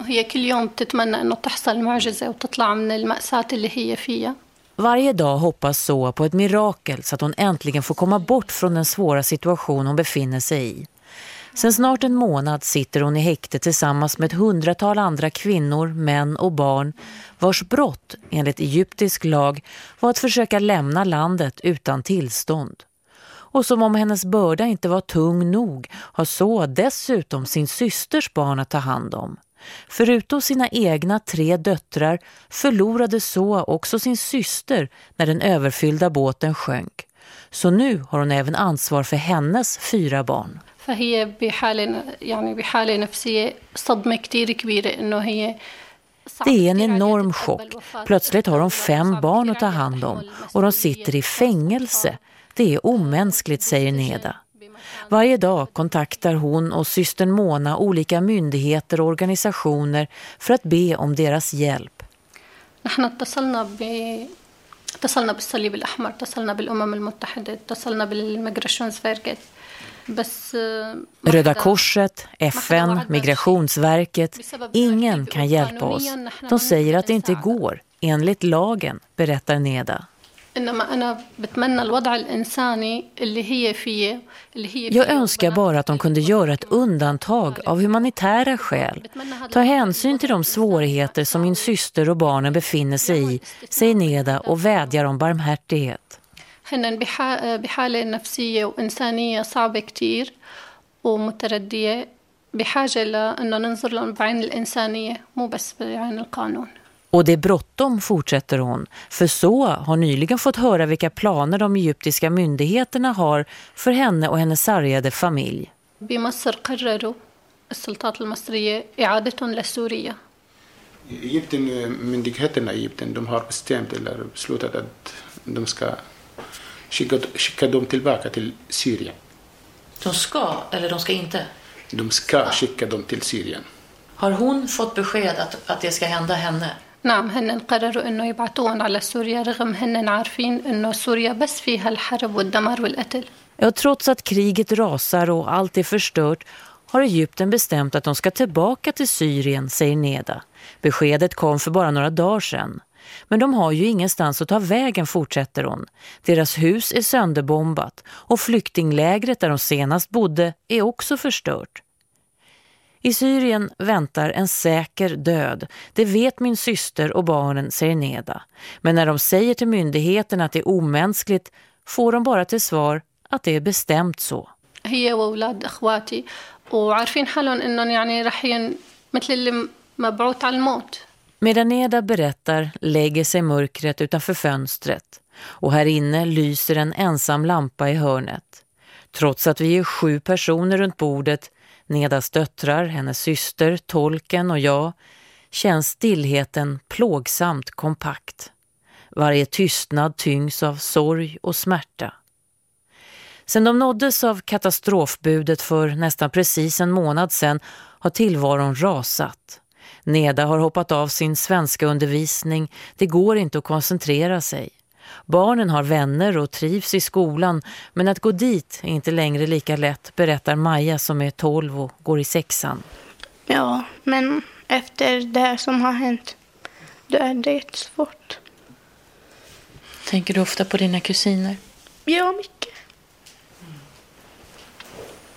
وهي كل يوم بتتمنى إنه تحصل معجزة وتطلع من المأساة اللي هي فيها varje dag hoppas Soa på ett mirakel så att hon äntligen får komma bort från den svåra situation hon befinner sig i. Sen snart en månad sitter hon i häkte tillsammans med ett hundratal andra kvinnor, män och barn vars brott enligt egyptisk lag var att försöka lämna landet utan tillstånd. Och som om hennes börda inte var tung nog har Soa dessutom sin systers barn att ta hand om. Förutom sina egna tre döttrar förlorade Soa också sin syster när den överfyllda båten sjönk. Så nu har hon även ansvar för hennes fyra barn. فهي بحالة يعني بحالة نفسية صدمة كتير كبيرة إنه هي Det är en enorm chock. Plötsligt har de fem barn att ta hand om och de sitter i fängelse. Det är omänskligt, säger Neda. Varje dag kontaktar hon och systern Mona olika myndigheter och organisationer för att be om deras hjälp. نحن اتصلنا ب اتصلنا بالصليب الأحمر اتصلنا بالأمم المتحدة اتصلنا بالميجرationsverket بس Röda Korset, FN, Migrationsverket, ingen kan hjälpa oss. De säger att det inte går, enligt lagen, berättar Neda. إنما أنا بتمنى الوضع الإنساني اللي هي فيه اللي هي Jag önskar bara att de kunde göra ett undantag av humanitära skäl. Ta hänsyn till de svårigheter som min syster och barnen befinner sig i, säger Neda och vädjar om barmhärtighet. هن بحا- بحالة نفسية وإنسانية صعبة كتير ومتردية بحاجة لأنه ننظر لهم بعين الإنسانية مو بس بعين القانون Och det är bråttom, fortsätter hon, för så har nyligen fått höra vilka planer de egyptiska myndigheterna har för henne och hennes sargade familj. بمصر قرروا السلطات المصرية إعادتهم لسوريا Egypten, myndigheterna i Egypten de har bestämt eller beslutat att de ska skicka, skicka dem tillbaka till Syrien. De ska, eller de ska inte? De ska skicka dem till Syrien. Har hon fått besked att, att det ska hända henne? نعم هن قرروا انه يبعثوهم على سوريا رغم هن عارفين انه سوريا بس فيها الحرب والدمار والقتل Ja, trots att kriget rasar och allt är förstört har Egypten bestämt att de ska tillbaka till Syrien, säger Neda. Beskedet kom för bara några dagar sedan. Men de har ju ingenstans att ta vägen, fortsätter hon. Deras hus är sönderbombat och flyktinglägret där de senast bodde är också förstört. I Syrien väntar en säker död. Det vet min syster och barnen, säger Neda. Men när de säger till myndigheterna att det är omänskligt får de bara till svar att det är bestämt så. هي واولاد اخواتي وعارفين حالهم انهم يعني رح ين... مثل اللي مبعوث على الموت Medan Neda berättar lägger sig mörkret utanför fönstret och här inne lyser en ensam lampa i hörnet. Trots att vi är sju personer runt bordet, Nedas döttrar, hennes syster, tolken och jag, känns stillheten plågsamt kompakt. Varje tystnad tyngs av sorg och smärta. Sen de nåddes av katastrofbudet för nästan precis en månad sedan har tillvaron rasat. Neda har hoppat av sin svenska undervisning. Det går inte att koncentrera sig. Barnen har vänner och trivs i skolan men att gå dit är inte längre lika lätt, berättar Maja som är 12 och går i sexan. Ja, men efter det som har hänt då är det svårt. Tänker du ofta på dina kusiner? Ja, mycket.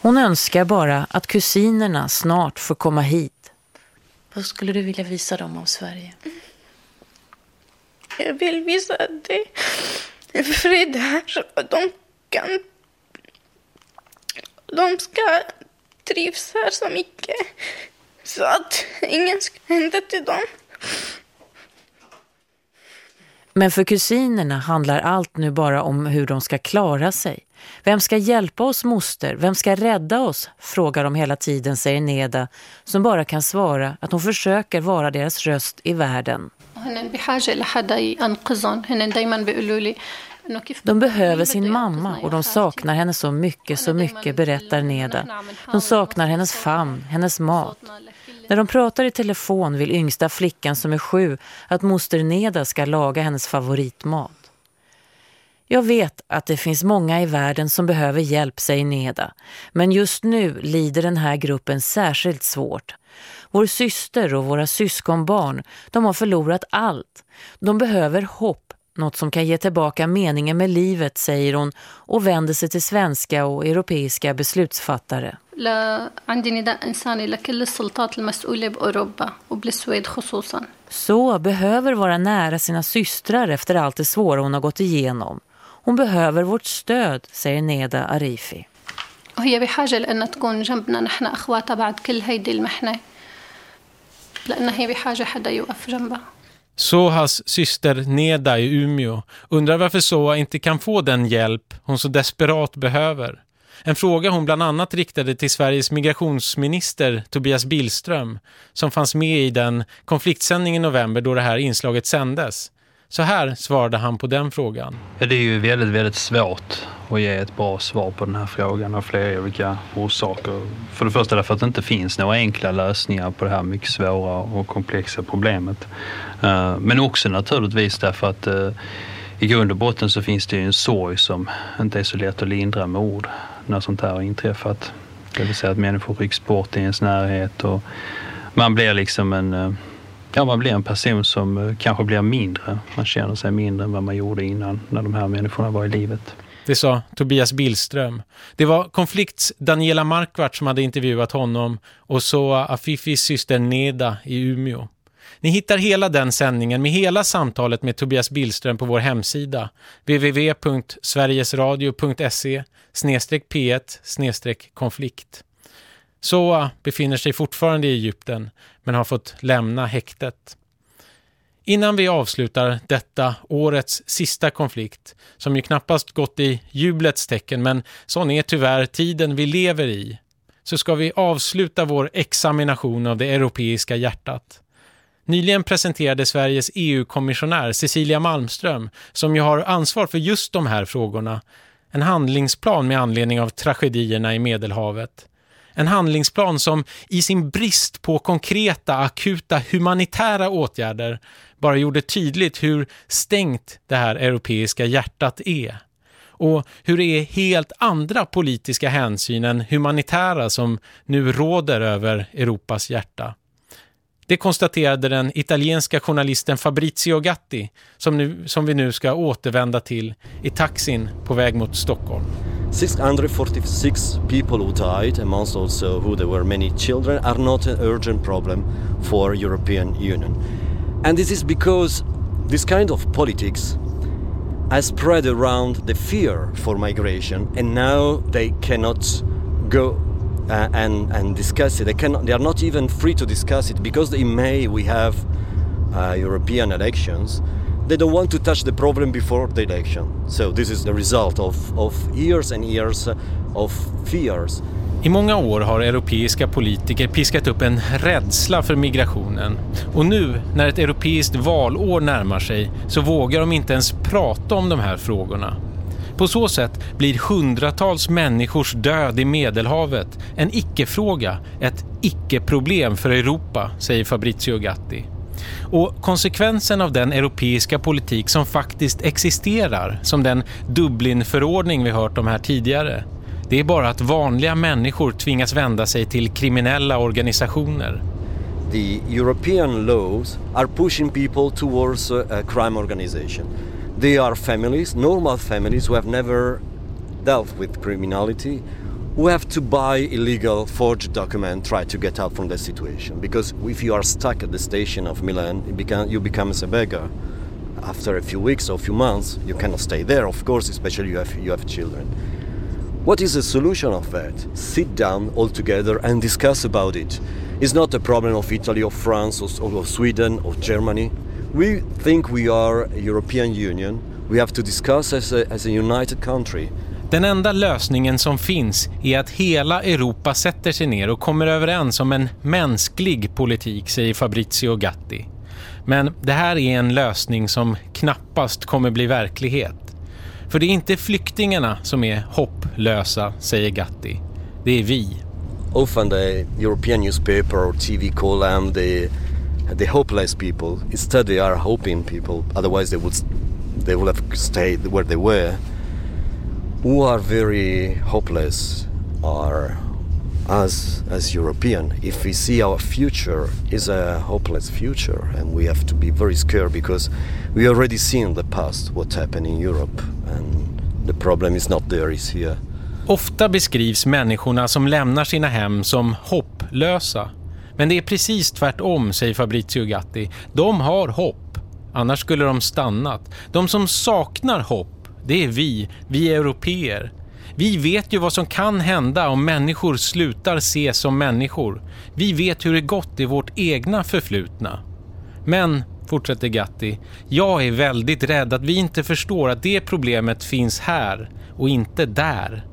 Hon önskar bara att kusinerna snart får komma hit. Vad skulle du vilja visa dem av Sverige? Jag vill visa att det är fred här de kan... De ska trivs här så mycket så att ingen ska hända till dem. Men för kusinerna handlar allt nu bara om hur de ska klara sig. Vem ska hjälpa oss moster? Vem ska rädda oss? Frågar de hela tiden, säger Neda, som bara kan svara att hon försöker vara deras röst i världen. De behöver sin mamma och de saknar henne så mycket, så mycket, berättar Neda. De saknar hennes famn, hennes mat. När de pratar i telefon vill yngsta flickan som är sju att moster Neda ska laga hennes favoritmat. Jag vet att det finns många i världen som behöver hjälp, säger Neda. Men just nu lider den här gruppen särskilt svårt. Vår syster och våra syskonbarn, de har förlorat allt. De behöver hopp, något som kan ge tillbaka meningen med livet, säger hon och vänder sig till svenska och europeiska beslutsfattare. لا عندي نداء إنساني لكل السلطات المسؤولة بأوروبا وبالسويد خصوصا Så behöver vara nära sina systrar efter allt det svåra hon har gått igenom. Hon behöver vårt stöd, säger Neda Arifi. وهي بحاجة لأنها تكون جنبنا نحن أخواتها بعد كل هيدي المحنة Sohas syster Neda i Umeå undrar varför Soha inte kan få den hjälp hon så desperat behöver. En fråga hon bland annat riktade till Sveriges migrationsminister Tobias Billström som fanns med i den konfliktsändning i november då det här inslaget sändes. Så här svarade han på den frågan. Det är ju väldigt, väldigt svårt att ge ett bra svar på den här frågan av flera olika orsaker. För det första därför att det inte finns några enkla lösningar på det här mycket svåra och komplexa problemet. Eh, men också naturligtvis därför att eh, i grund och botten så finns det ju en sorg som inte är så lätt att lindra med ord när sånt här har inträffat. Det vill säga att människor rycks bort i ens närhet och man blir liksom en eh, Ja, man blir en person som eh, kanske blir mindre. Man känner sig mindre än vad man gjorde innan när de här människorna var i livet. Det sa Tobias Billström. Det var konflikts Daniela Markvart som hade intervjuat honom och så Afifis syster Neda i Umeå. Ni hittar hela den sändningen med hela samtalet med Tobias Billström på vår hemsida www.sverigesradio.se p1 konflikt. Soa äh, befinner sig fortfarande i Egypten men har fått lämna häktet. Innan vi avslutar detta årets sista konflikt, som ju knappast gått i jublets tecken men sån är tyvärr tiden vi lever i, så ska vi avsluta vår examination av det europeiska hjärtat. Nyligen presenterade Sveriges EU-kommissionär Cecilia Malmström, som ju har ansvar för just de här frågorna, en handlingsplan med anledning av tragedierna i Medelhavet. En handlingsplan som i sin brist på konkreta, akuta, humanitära åtgärder bara gjorde tydligt hur stängt det här europeiska hjärtat är. Och hur det är helt andra politiska hänsyn än humanitära som nu råder över Europas hjärta. Det konstaterade den italienska journalisten Fabrizio Gatti som, nu, som vi nu ska återvända till i taxin på väg mot Stockholm. 646 people who died, amongst also who there were many children, are not an urgent problem for European Union. And this is because this kind of politics has spread around the fear for migration and now they cannot go uh, and, and discuss it. They, cannot, they are not even free to discuss it because in May we have uh, European elections. They don't want to touch the problem before the election. So this is the result of, of years and years of fears. I många år har europeiska politiker piskat upp en rädsla för migrationen. Och nu, när ett europeiskt valår närmar sig, så vågar de inte ens prata om de här frågorna. På så sätt blir hundratals människors död i Medelhavet en icke-fråga, ett icke-problem för Europa, säger Fabrizio Gatti. Och konsekvensen av den europeiska politik som faktiskt existerar, som den Dublinförordning vi hört om här tidigare, det är bara att vanliga människor tvingas vända sig till kriminella organisationer. The European laws are pushing people towards uh, a crime organization. They are families, normal families who have never dealt with criminality, who have to buy illegal forged document, try to get out from the situation. Because if you are stuck at the station of Milan, you become, you become a beggar. After a few weeks or a few months, you cannot stay there, of course, especially you have, you have children. What is the solution of that? Sit down all together and discuss about it. It's not a problem of Italy or France or, or Sweden or Germany. We think we are a European Union. We have to discuss as a, as a united country. Den enda lösningen som finns är att hela Europa sätter sig ner och kommer överens om en mänsklig politik, säger Fabrizio Gatti. Men det här är en lösning som knappast kommer bli verklighet. För det är inte flyktingarna som är hopplösa, säger Gatti. Det är vi. Often the European newspaper or TV call them the, the hopeless people. Instead they are hoping people, otherwise they would, they would have stayed where they were. Who are very hopeless are us as European. If we see our future is a hopeless future and we have to be very scared because we already seen the past what happened in Europe and the problem is not there, is here. Ofta beskrivs människorna som lämnar sina hem som hopplösa. Men det är precis tvärtom, säger Fabrizio Gatti. De har hopp, annars skulle de stannat. De som saknar hopp, det är vi, vi europeer. Vi vet ju vad som kan hända om människor slutar se som människor. Vi vet hur det gått i vårt egna förflutna. Men, fortsätter Gatti, jag är väldigt rädd att vi inte förstår att det problemet finns här och inte där.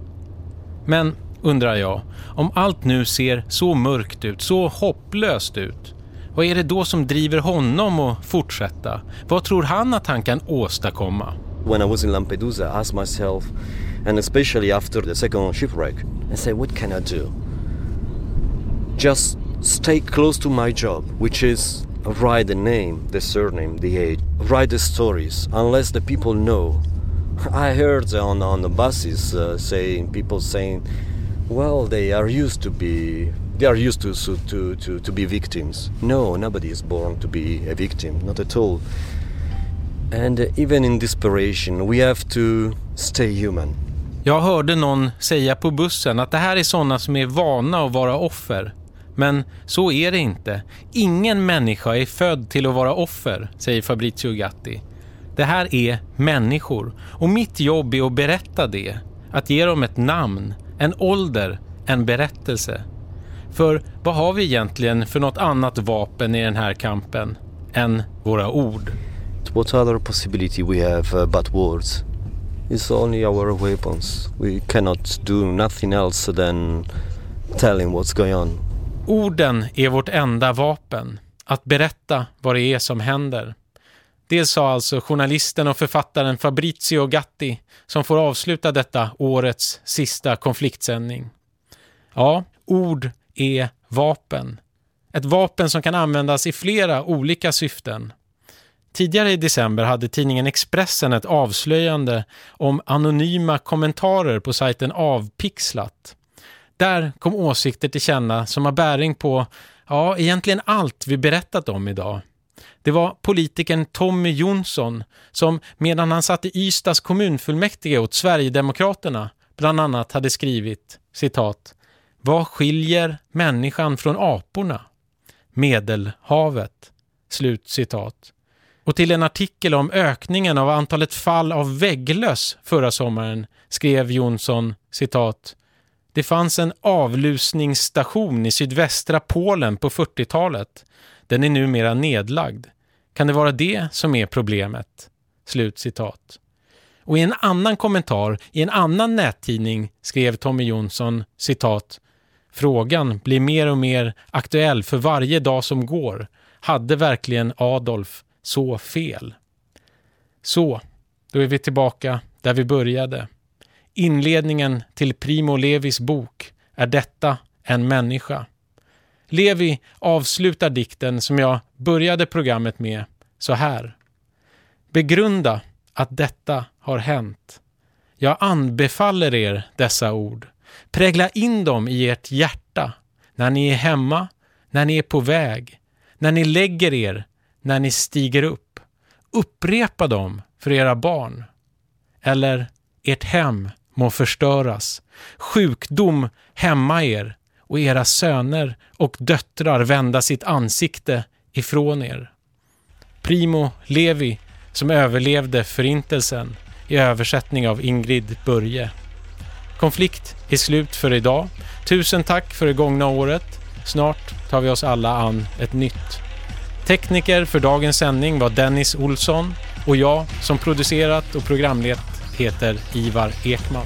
Men, undrar jag, om allt nu ser så mörkt ut, så hopplöst ut, vad är det då som driver honom att fortsätta? Vad tror han att han kan åstadkomma? When I was in Lampedusa, I asked myself, and especially after the second shipwreck, I said, what can I do? Just stay close to my job, which is write the name, the surname, the age, write the stories, unless the people know. I heard on, on the buses uh, saying, people saying, well, they are used to be they are used to, to, to, to be victims. No, nobody is born to be a victim, not at all. And even in desperation, we have to stay human. Jag hörde någon säga på bussen att det här är sådana som är vana att vara offer. Men så är det inte. Ingen människa är född till att vara offer, säger Fabrizio Gatti. Det här är människor och mitt jobb är att berätta det. Att ge dem ett namn, en ålder, en berättelse. För vad har vi egentligen för något annat vapen i den här kampen än våra ord? What other possibility we have uh, but words? It's only our weapons. We cannot do nothing else than telling what's going on. Orden är vårt enda vapen. Att berätta vad det är som händer. Det sa alltså journalisten och författaren Fabrizio Gatti som får avsluta detta årets sista konfliktsändning. Ja, Ord är vapen. Ett vapen som kan användas i flera olika syften. Tidigare i december hade tidningen Expressen ett avslöjande om anonyma kommentarer på sajten Avpixlat. Där kom åsikter till känna som har bäring på, ja, egentligen allt vi berättat om idag. Det var politikern Tommy Jonsson som medan han satt i Ystads kommunfullmäktige åt Sverigedemokraterna bland annat hade skrivit, citat, Vad skiljer människan från aporna? Medelhavet. Slut citat. Och till en artikel om ökningen av antalet fall av vägglöss förra sommaren skrev Jonsson, citat, Det fanns en avlusningsstation i sydvästra Polen på 40-talet. Den är numera nedlagd. Kan det vara det som är problemet? Slut citat. Och i en annan kommentar i en annan nättidning skrev Tommy Jonsson, citat, Frågan blir mer och mer aktuell för varje dag som går. Hade verkligen Adolf så fel? Så, då är vi tillbaka där vi började. Inledningen till Primo Levis bok Är detta en människa? Levi avslutar dikten som jag började programmet med så här. Begrunda att detta har hänt. Jag anbefaller er dessa ord. Prägla in dem i ert hjärta när ni är hemma, när ni är på väg, när ni lägger er, när ni stiger upp. Upprepa dem för era barn. Eller ert hem må förstöras. Sjukdom hämma er och era söner och döttrar vända sitt ansikte ifrån er. Primo Levi som överlevde förintelsen i översättning av Ingrid Börje. Konflikt är slut för idag. Tusen tack för det gångna året. Snart tar vi oss alla an ett nytt. Tekniker för dagens sändning var Dennis Olsson och jag som producerat och programlett heter Ivar Ekman.